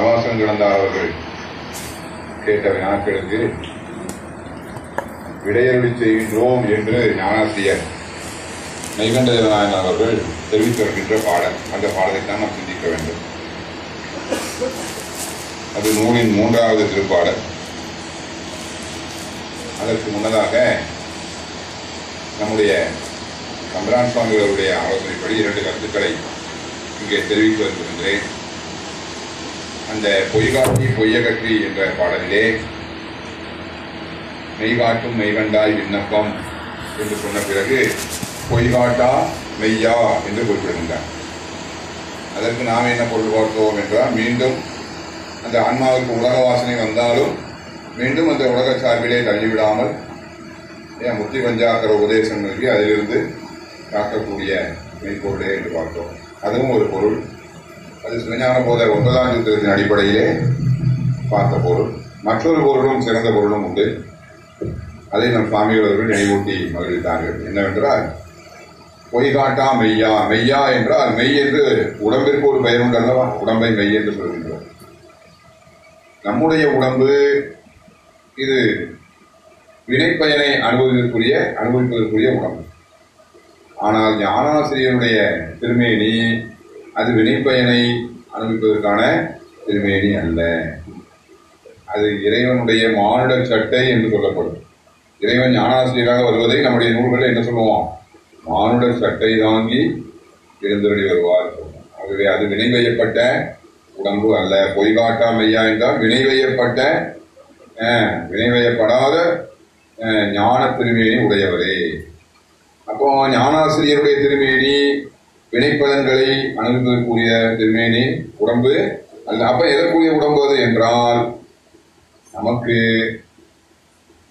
வனவாசம் கிடந்தார் அவர்கள் கேட்ட வினாக்களுக்கு விடையருளி செய்கின்றோம் என்று ஞானாசிரியர் நைகண்டநாயன் அவர்கள் தெரிவித்து வருகின்ற பாடல். அந்த பாடலை தான் நாம் சிந்திக்க வேண்டும். அது நூலின் மூன்றாவது திருப்பாடல். அதற்கு முன்னதாக நம்முடைய சந்திரான் சுவாமி அவருடைய ஆலோசனைப்படி இரண்டு கருத்துக்களை இங்கே தெரிவித்து வருகின்றேன் அந்த பொய்காட்டி பொய்யகற்றி என்ற பாடலிலே மெய்காட்டும் மெய்கண்டாய் விண்ணப்பம் என்று சொன்ன பிறகு பொய்காட்டா மெய்யா என்று குறிப்பிடுகின்றார். அதற்கு நாம் என்ன பொருள் பார்த்தோம் என்றால் மீண்டும் அந்த ஆன்மாவுக்கு உலக வாசனை வந்தாலும் மீண்டும் அந்த உலக சார்பிலே தள்ளிவிடாமல் ஏன் முத்தி பஞ்சாக்கிற உபதேசம் நல்கி அதிலிருந்து காக்கக்கூடிய மெய்ப்பொருளே என்று பார்த்தோம். அதுவும் ஒரு பொருள். அது சிவஞான போத ஒன்பதாம் யுத்தத்தின் அடிப்படையிலே பார்த்த பொருள். மற்றொரு பொருளும் சிறந்த பொருளும் உண்டு. அதை நம் சுவாமிகள் அவர்கள் நினைவூட்டி மகிழ்ந்தார்கள் என்னவென்றால் பொய்காட்டா மெய்யா மெய்யா என்றால் மெய் என்று உடம்பிற்கு ஒரு பெயர் உண்டு அல்லவா? உடம்பை மெய் என்று சொல்கின்றோம். நம்முடைய உடம்பு இது வினைப்பயனை அனுபவிக்கக்கூடிய அனுபவிப்பதற்குரிய உடம்பு. ஆனால் ஞானாசிரியருடைய திருமேனி அது வினைப்பயனை அனுபவிப்பதற்கான திருமேனி அல்ல. அது இறைவனுடைய மானுட சட்டை என்று சொல்லப்படும். இறைவன் ஞானாசிரியராக வருவதை நம்முடைய நூல்களில் என்ன சொல்லுவோம்? மானுட சட்டை தாங்கி இருந்தொழி வருவார். ஆகவே அது வினை வையப்பட்ட உடம்பு அல்ல. பொய்காட்டா மெய்யா என்றால் வினை வையப்பட்ட வினை வையப்படாத ஞான திருமேனி உடையவரே. அப்போ ஞானாசிரியருடைய திருமேனி வினைப்பதன்களை அணுகக்கூடிய திருமேனி உடம்பு. அல்ல அப்ப எதற்குரிய உடம்பு அது என்றால் நமக்கு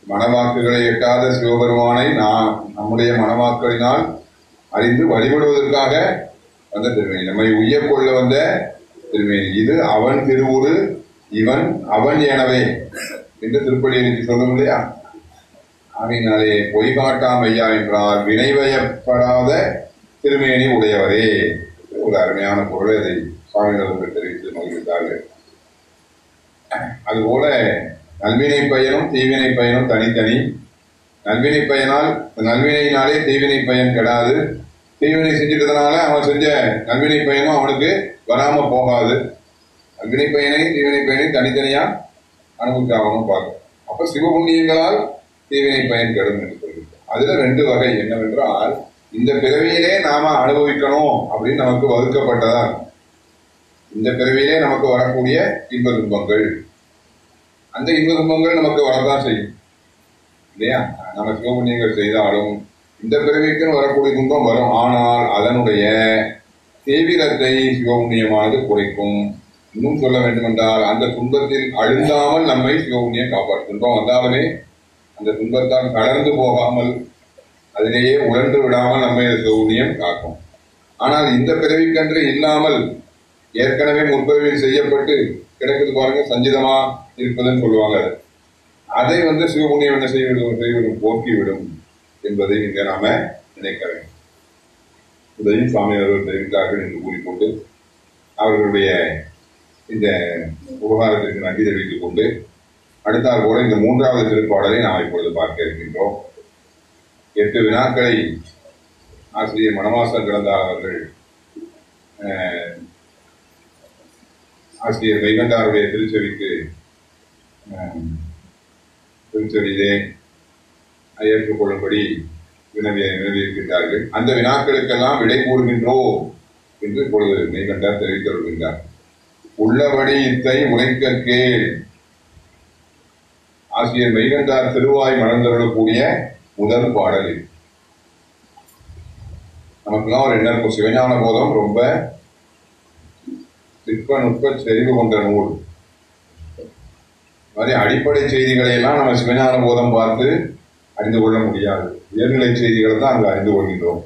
மனவாக்குகளை எட்டாத சிவபெருமானை நாம் நம்முடைய மனவாக்களினால் அறிந்து வழிபடுவதற்காக வந்த திருமேனி. நம்மை உய்யக்கொள்ள வந்த திருமேனி. இது அவன் திருவுரு இவன் அவன் எனவே. என்று திருப்பதி எனக்கு சொல்லும் இல்லையா? ஆகையினாலே பொய் காட்டாமையா என்றால் வினைவயப்படாத திருமேனி உடையவரே. ஒரு அருமையான பொருளை அதை சுவாமிகள் தெரிவித்து மகிழ்ந்தார்கள் அதுபோல நல்வினை பயனும் தீவினை பயனும் தனித்தனி. நல்வினை பயனால் நல்வினையினாலே தீவினை பயன் கெடாது. தீவினை செஞ்சிட்டதுனால அவன் செஞ்ச நல்வினை பயனும் அவனுக்கு வராம போகாது. நல்வினை பயனை தீவினை பயனை தனித்தனியா அனுபவிச்சாகணும் பார்க்கும். அப்ப சிவபுண்ணியங்களால் தீவினை பயன் கெடும் என்று சொல்லியிருக்கோம் அதுல ரெண்டு வகை என்னவென்றால் இந்த பிறவியிலே நாம அனுபவிக்கணும் அப்படின்னு நமக்கு வகுக்கப்பட்டதா? இந்த பிறவியிலே நமக்கு வரக்கூடிய இன்ப துன்பங்கள். அந்த இன்ப துன்பங்கள் நமக்கு வரதான் செய்யும். இல்லையா? நம்ம சிவபுண்ணியங்கள் செய்தாலும் இந்த பிறவிக்குன்னு வரக்கூடிய துன்பம் வரும். ஆனால் அதனுடைய தீவிரத்தை சிவபுண்ணியமானது குறைக்கும். இன்னும் சொல்ல வேண்டுமென்றால் அந்த துன்பத்தில் அழுந்தாமல் நம்மை சிவபுண்ணியம் காப்பாற்றும். துன்பம் வந்தாலுமே அந்த துன்பத்தால் கலந்து போகாமல் அதிலேயே உழன்று விடாமல் நம்மை சிவபுண்ணியம் காக்கும். ஆனால் இந்த பிறவிக்கன்று இல்லாமல் ஏற்கனவே முற்பிறவியில் செய்யப்பட்டு கிடைக்கிறது பாருங்க சஞ்சிதமா இருப்பதுன்னு சொல்லுவாங்க அதை. வந்து சிவபுண்ணியம் என்ன செய்விடும்? செய்விடும் போக்கிவிடும் என்பதை இங்க நாம நினைக்க வேண்டும். இதையும் சுவாமி அவர்கள் தெரிவித்தார்கள் என்று கூறிக்கொண்டு அவர்களுடைய இந்த உபகாரத்திற்கு நன்றி தெரிவித்துக் கொண்டு அடுத்தால் கூட இந்த மூன்றாவது திருப்பாடலை நாம் இப்பொழுது பார்க்க இருக்கின்றோம். எட்டு வினாக்களை ஆசிரியர் மனவாசம் கிடந்தார் அவர்கள். ஆசிரியர் வைகண்டாருடைய திருச்செவிக்கு திருச்செவியிலே ஏற்றுக்கொள்ளும்படி வினவிய வினவியிருக்கின்றார்கள். அந்த வினாக்களுக்கெல்லாம் விடை கூறுகின்றோம் என்று இப்பொழுது மெய்கண்டார் தெரிவித்து வருகின்றார் உள்ளபடி இத்தை உரைக்க கேள். ஆசிரியர் மெய்கண்டார் திருவாய் மணந்தருளக்கூடிய முதல் பாடல் இது. நமக்குலாம் ஒரு என்ன இருக்கும்? சிவஞான போதம் ரொம்ப சிற்ப நுட்ப செறிவு கொண்ட நூல். மாதிரி அடிப்படை செய்திகளை எல்லாம் நம்ம சிவஞான போதம் பார்த்து அறிந்து கொள்ள முடியாது. உயர்நிலை செய்திகளை தான் அங்கே அறிந்து கொள்கின்றோம்.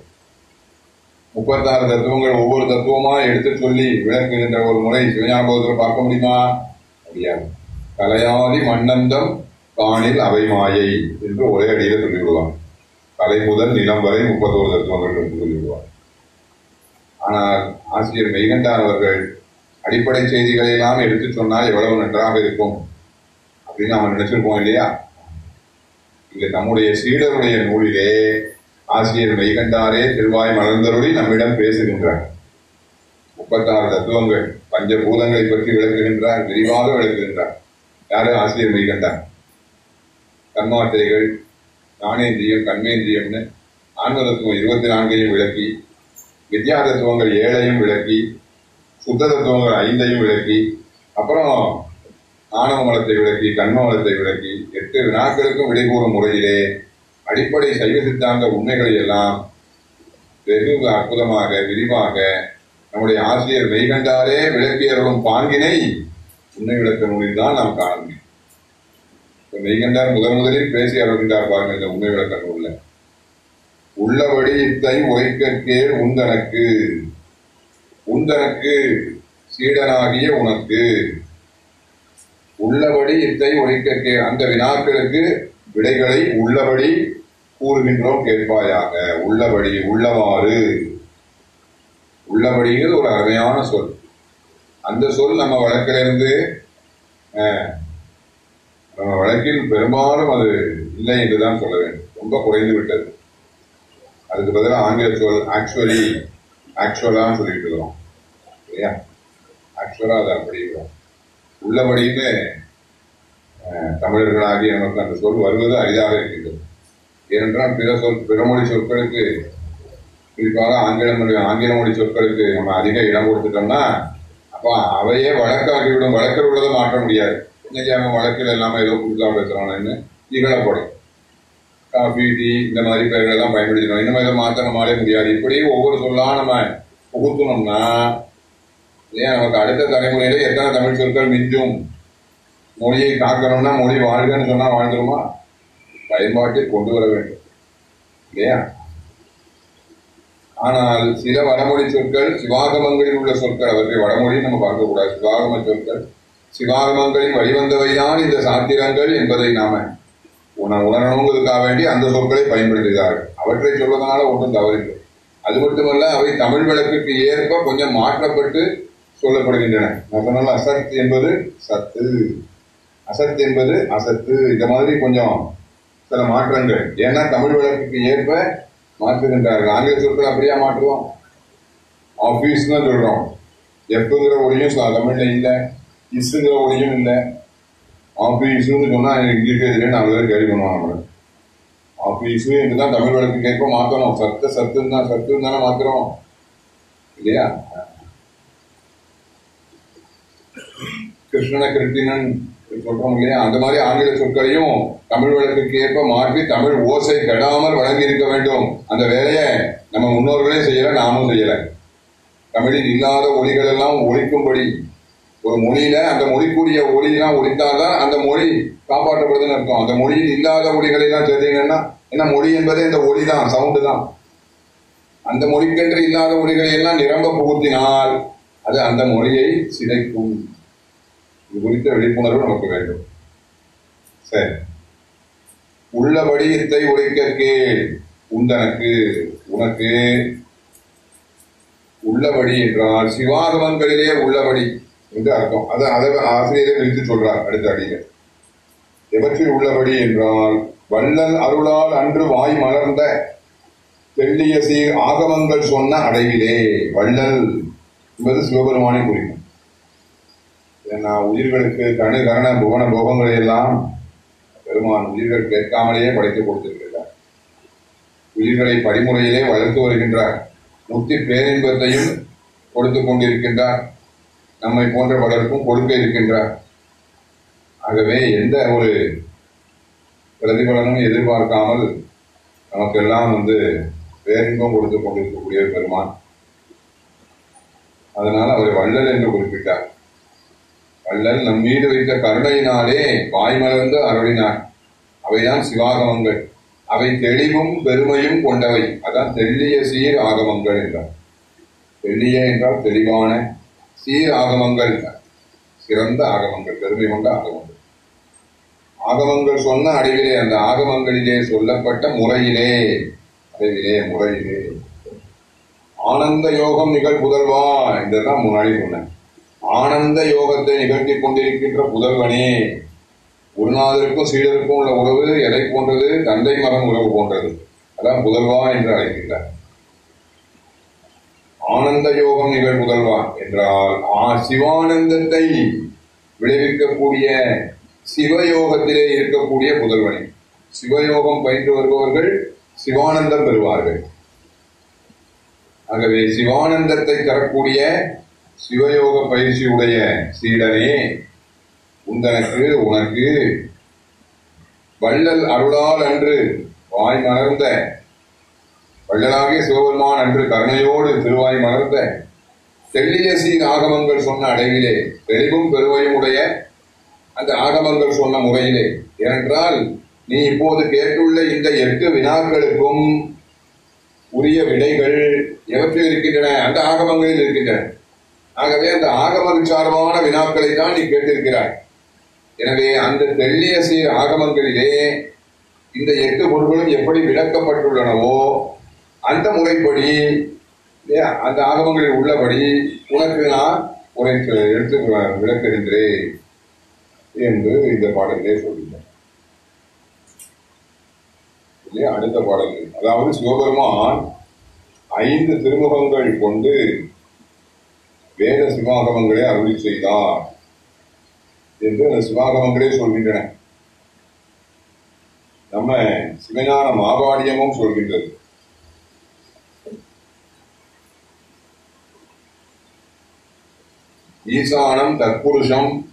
முப்பத்தாறு தத்துவங்கள் ஒவ்வொரு தத்துவமா எடுத்து சொல்லி விளக்குகின்ற ஒரு முறை சிவஞான போதத்தில் பார்க்க முடியுமா? முடியாது. கலையாதி மன்னந்தம் காணில் அவை மாயை என்று ஒரே அடியில் சொல்லிவிடுவாங்க கலை முதல் நிலம் வரை முப்பத்தோரு தத்துவங்கள் என்று சொல்லிவிடுவார் ஆனால் ஆசிரியர் மெய்கண்டான் அவர்கள் அடிப்படை செய்திகளை எல்லாம் எடுத்து சொன்னால் எவ்வளவு நன்றாக இருக்கும் அப்படின்னு அவன் நினைச்சிருப்போம் இல்லையா? இங்க நம்முடைய சீடருடைய நூலிலே ஆசிரியர் மெய்கண்டாரே திருவாய் மலர்ந்தருளி நம்மிடம் பேசுகின்றார். முப்பத்தாறு தத்துவங்கள் பஞ்சபூதங்களை பற்றி விளக்குகின்றார் விரிவாக விளக்குகின்றார். யாரும் ஆசிரியர் மெய்கண்டார். தன்மாத்திரைகள் ஞானேந்திரியம் கண்மேந்திரியம்னு ஆன்ம தத்துவம் இருபத்தி நான்கையும் விளக்கி வித்யா தத்துவங்கள் ஏழையும் விளக்கி சுத்த தத்துவங்கள் ஐந்தையும் விளக்கி அப்புறம் ஆணவ மலத்தை விளக்கி கண்மவளத்தை விளக்கி எட்டு வினாக்களுக்கும் விடைகூறும் முறையிலே அடிப்படை சைவ சித்தாந்த உண்மைகளை எல்லாம் வெகு அற்புதமாக விரிவாக நம்முடைய ஆசிரியர் மெய்கண்டாரே விளக்கியர்களும் பாங்கினை உண்மை விளக்க நூலில் தான் நாம் காண முடியும். இப்ப முதல் முதன் முதலில் பேசி அருகின்றார் பாருங்க இந்த உண்மை விளக்க உள்ள உள்ளபடி இத்தை உரைக்கே உந்தனக்கு. உந்தனக்கு சீடனாகிய உனக்கு. உள்ளபடி இத்தை உரைக்கே அந்த வினாக்களுக்கு விடைகளை உள்ளபடி கூறுகின்றோம் கேட்பாயாக. உள்ளபடி உள்ளவாறு. உள்ளபடிங்கிறது ஒரு அருமையான சொல். அந்த சொல் நம்ம வழக்கிலிருந்து அஹ், நம்ம வழக்கில் பெரும்பாலும் அது இல்லை என்றுதான் சொல்ல வேண்டும். ரொம்ப குறைந்து விட்டது. அதுக்கு பதிலாக ஆங்கில சொல் ஆக்சுவலி ஆக்சுவலான்னு சொல்லிட்டு இருக்கிறோம். இல்லையா? ஆக்சுவலா அதை அப்படி உள்ளபடியுமே தமிழர்களாகிய நமக்கு அந்த சொல் வருவது அரிதாக இருக்கின்றது. ஏனென்றால் பிற சொல் பிறமொழி சொற்களுக்கு குறிப்பாக ஆங்கில மொழி ஆங்கில மொழி சொற்களுக்கு நம்ம அதிக இடம் கொடுத்துட்டோம்னா அப்போ அவையே வழக்காகிவிடும் வழக்கில் உள்ளதை மாற்ற முடியாது. இன்னைக்கு அவன் வழக்கில் எல்லாமே ஏதோ புதுசாக பேசுறான்னு இகழப்படும் காஃபி டீ இந்த மாதிரி பெயர்கள் எல்லாம் பயன்படுத்தினோம் இந்த மாதிரி இதை மாற்ற முடியாது. இப்படி ஒவ்வொரு சொல்லாக நம்ம புகுத்தணும்னா இல்லையா? நமக்கு அடுத்த தலைமுறையில எத்தனை தமிழ் சொற்கள் மிஞ்சும்? மொழியை காக்கணும்னா மொழி வாழ்கன்னு சொன்னா வாழ்ந்துருமா? பயன்பாட்டில் கொண்டு வர வேண்டும். இல்லையா? ஆனால் சில வடமொழி சொற்கள் சிவாகமங்களில் உள்ள சொற்கள் அவற்றை வடமொழி நம்ம பார்க்கக்கூடாது. சிவாகம சொற்கள் சிவாகமங்களில் வழிவந்தவைதான் இந்த சாத்திரங்கள் என்பதை நாம உண உணரணுங்கிறதுக்காக வேண்டி அந்த சொற்களை பயன்படுத்துகிறார்கள். அவற்றை சொல்வதனால ஒன்றும் தவறில்லை. அது மட்டுமல்ல அவை தமிழ் வழக்குக்கு ஏற்ப கொஞ்சம் மாற்றப்பட்டு சொல்லப்படுகின்றன. நான் அசத் என்பது சத்து. அசத் என்பது அசத்து. இந்த மாதிரி கொஞ்சம் சில மாற்றங்கள். ஏன்னா தமிழ் வழக்குக்கு ஏற்ப மாற்றுகின்றார்கள். ஆங்கில சொற்கள் அப்படியே மாற்றுவோம்? ஆபீஸ் சொல்றோம். எப்புங்கிற ஒளியும் தமிழ்ல இல்லை. இசுங்கிற ஒளியும் இல்ல இசுன்னு சொன்னா இங்கிலீஷ் இதுல நாலு பேர் கேள்வி பண்ணுவாங்க நம்மளை அப்படி இசு என்று தான் தமிழ் வழக்கு ஏற்ப மாத்தணும் சத்து சத்துன்னு தான் சத்துன்னு தானே மாற்றுறோம் இல்லையா? கிருஷ்ணன கிருட்டினன் சொல்றோம் இல்லையா? அந்த மாதிரி ஆங்கில சொற்களையும் தமிழ் வழக்குக்கு ஏற்ப மாற்றி தமிழ் ஓசை கெடாமல் வழங்கி இருக்க வேண்டும். அந்த வேலையை நம்ம முன்னோர்களே செய்யல நாமும் செய்யல. தமிழில் இல்லாத ஒலிகள் எல்லாம் ஒழிக்கும்படி ஒரு மொழியில அந்த மொழிக்குரிய ஒளியெல்லாம் ஒழித்தாதான் அந்த மொழி காப்பாற்றப்படுதுன்னு இருக்கும் அந்த மொழியில் இல்லாத ஒலிகளை எல்லாம் சேர்த்தீங்கன்னா ஏன்னா மொழி என்பதே இந்த ஒளி தான் சவுண்டு தான். அந்த மொழிக்கென்று இல்லாத மொழிகளை எல்லாம் நிரம்ப புகுத்தினால் அது அந்த மொழியை சிதைக்கும். இது குறித்த விழிப்புணர்வு நமக்கு வேண்டும். சரி. உள்ளபடி இத்தை உரைக்க கேள் உந்தனக்கு உனக்கு உள்ளபடி என்றால் சிவாகமங்களிலே உள்ளபடி என்று அர்த்தம் அதான் அதை ஆசிரியரை விரித்து சொல்றார் அடுத்த அடியில. எவற்றில் உள்ளபடி என்றால் வள்ளல் அருளால் அன்று வாய் மலர்ந்த தெள்ளிய சீர் ஆகமங்கள் சொன்ன அடைவிலே வள்ளல் என்பது சிவபெருமானை குறிக்கும். ஏன்னா உயிர்களுக்கு கணு கரண புவன போகங்களை எல்லாம் பெருமான் உயிர்கள் கேட்காமலேயே படைத்து கொடுத்திருக்கிறார். உயிர்களை படிமுறையிலே வளர்த்து வருகின்றார் முத்தி பேரின்பத்தையும் கொடுத்து கொண்டிருக்கின்றார். நம்மை போன்ற பலருக்கும் கொடுக்க இருக்கின்றார் ஆகவே எந்த ஒரு பிரதிபலனும் எதிர்பார்க்காமல் நமக்கெல்லாம் வந்து பேரின்பம் கொடுத்து கொண்டிருக்கக்கூடிய பெருமான். அதனால் அவரை வள்ளல் என்று குறிப்பிட்டார். வள்ளல் நம் மீது வைத்த கருணையினாலே வாய்மலர்ந்து அருளினார். அவைதான் சிவாகமங்கள். அவை தெளிவும் பெருமையும் கொண்டவை. அதான் தெள்ளிய சீர் ஆகமங்கள் என்றார். தெள்ளிய என்றால் தெளிவான சீர் ஆகமங்கள். சிறந்த ஆகமங்கள் பெருமை கொண்ட ஆகமங்கள். ஆகமங்கள் சொன்ன அடைவிலே அந்த ஆகமங்களிலே சொல்லப்பட்ட முறையிலே அடைவிலே முறையிலே. ஆனந்த யோகம் நிகழ் புதல்வா என்றுதான் முன்னாடி சொன்னேன். ஆனந்த யோகத்தை நிகழ்த்திக் கொண்டிருக்கின்ற புதல்வனே குருநாதருக்கும் சீடருக்கும் உள்ள உறவு எதை போன்றது? தந்தை மரம் உறவு போன்றது. அதான் புதல்வா என்று அழைக்கின்றார். ஆனந்த யோகம் நிகழ் புதல்வா என்றால் ஆ சிவானந்தத்தை விளைவிக்கக்கூடிய சிவயோகத்திலே இருக்கக்கூடிய முதல்வனை. சிவயோகம் பயின்று வருபவர்கள் சிவானந்தம் பெறுவார்கள். ஆகவே சிவானந்தத்தை தரக்கூடிய சிவயோக பயிற்சியுடைய சீடனே உந்தனக்கு உனக்கு வள்ளல் அருளால் அன்று வாய் மலர்ந்த வள்ளலாகிய சிவபெருமான் அன்று கருணையோடு திருவாய் மலர்ந்த தெள்ளிய சீர் ஆகமங்கள் சொன்ன அடைவிலே தெளிவும் பெருவையும் உடைய அந்த ஆகமங்கள் சொன்ன முறையிலே ஏனென்றால் நீ இப்போது கேட்டுள்ள இந்த எட்டு வினாக்களுக்கும் உரிய விடைகள் எவற்றில் இருக்கின்றன? அந்த ஆகமங்களில் இருக்கின்றன. ஆகவே அந்த ஆகம சார்பான வினாக்களை தான் நீ கேட்டிருக்கிறாய். எனவே அந்த தெள்ளிய சீர் ஆகமங்களிலே இந்த எட்டு பொருட்களும் எப்படி விளக்கப்பட்டுள்ளனவோ அந்த முறைப்படி இல்லையா, அந்த ஆகமங்களில் உள்ளபடி உனக்கு நான் உனக்கு எடுத்து விளக்குகின்றேன் என்று இந்த பாடலே சொல்கிறேன் இல்லையா? அடுத்த பாடல். அதாவது சிவபெருமான் ஐந்து திருமுகங்கள் கொண்டு வேத சிவாகமங்களை அருளி செய்தார் என்று அந்த சிவாகமங்களே சொல்கின்றன. நம்ம சிவஞான மாபாடியமும் சொல்கின்றது. ஈசானம் தற்புருஷம்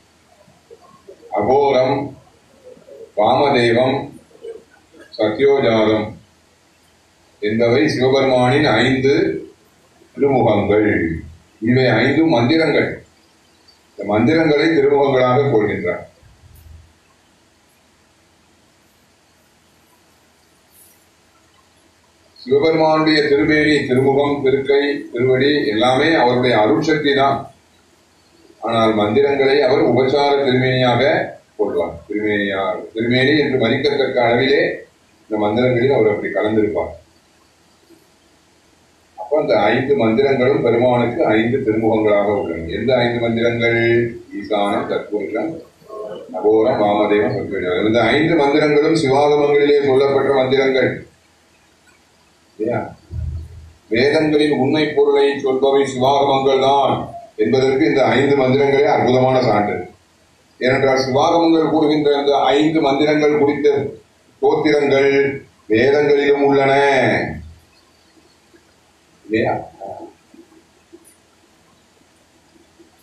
அகோரம் வாமதேவம் சத்யோஜாதம். என்பவை சிவபெருமானின் ஐந்து திருமுகங்கள். இவை ஐந்தும் மந்திரங்கள். இந்த மந்திரங்களை திருமுகங்களாக கொள்கின்றார் சிவபெருமானுடைய திருமேனி திருமுகம் திருக்கை திருவடி எல்லாமே அவருடைய அருட்சக்தி தான் ஆனால் மந்திரங்களை அவர் உபசார திருமேனியாக கொள்வார் திருமேனியார் திருமேனி என்று மதிக்கத்தக்க அளவிலே இந்த மந்திரங்களில் அவர் அப்படி கலந்திருப்பார். அப்ப அந்த ஐந்து மந்திரங்களும் பெருமானுக்கு ஐந்து திருமுகங்களாக உள்ளன. எந்த ஐந்து மந்திரங்கள்? ஈசானம் தற்போஷம் அகோரம் வாமதேவம் இந்த ஐந்து மந்திரங்களும் சிவாகமங்களிலே சொல்லப்பட்ட மந்திரங்கள். இல்லையா? வேதங்களின் உண்மை பொருளை சொல்பவை சிவாகமங்கள் தான் என்பதற்கு இந்த ஐந்து மந்திரங்களே அற்புதமான சான்று. ஏனென்றால் சுபாகமங்கள் கூறுகின்ற இந்த ஐந்து மந்திரங்கள் குறித்த தோத்திரங்கள் வேதங்களிலும் உள்ளன. இல்லையா?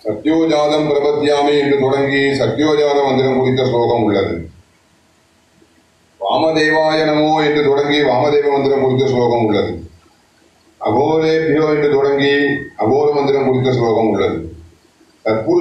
சத்யோஜாதம் பிரபத்யாமி என்று தொடங்கி சத்யோஜாத மந்திரம் குறித்த ஸ்லோகம் உள்ளது. வாமதேவாய நமோ என்று தொடங்கி வாமதேவ மந்திரம் குறித்த ஸ்லோகம் உள்ளது. அகோரே பியோ என்று தொடங்கி அகோர மந்திரம் குறித்த ஸ்லோகம் உள்ளது. தற்போது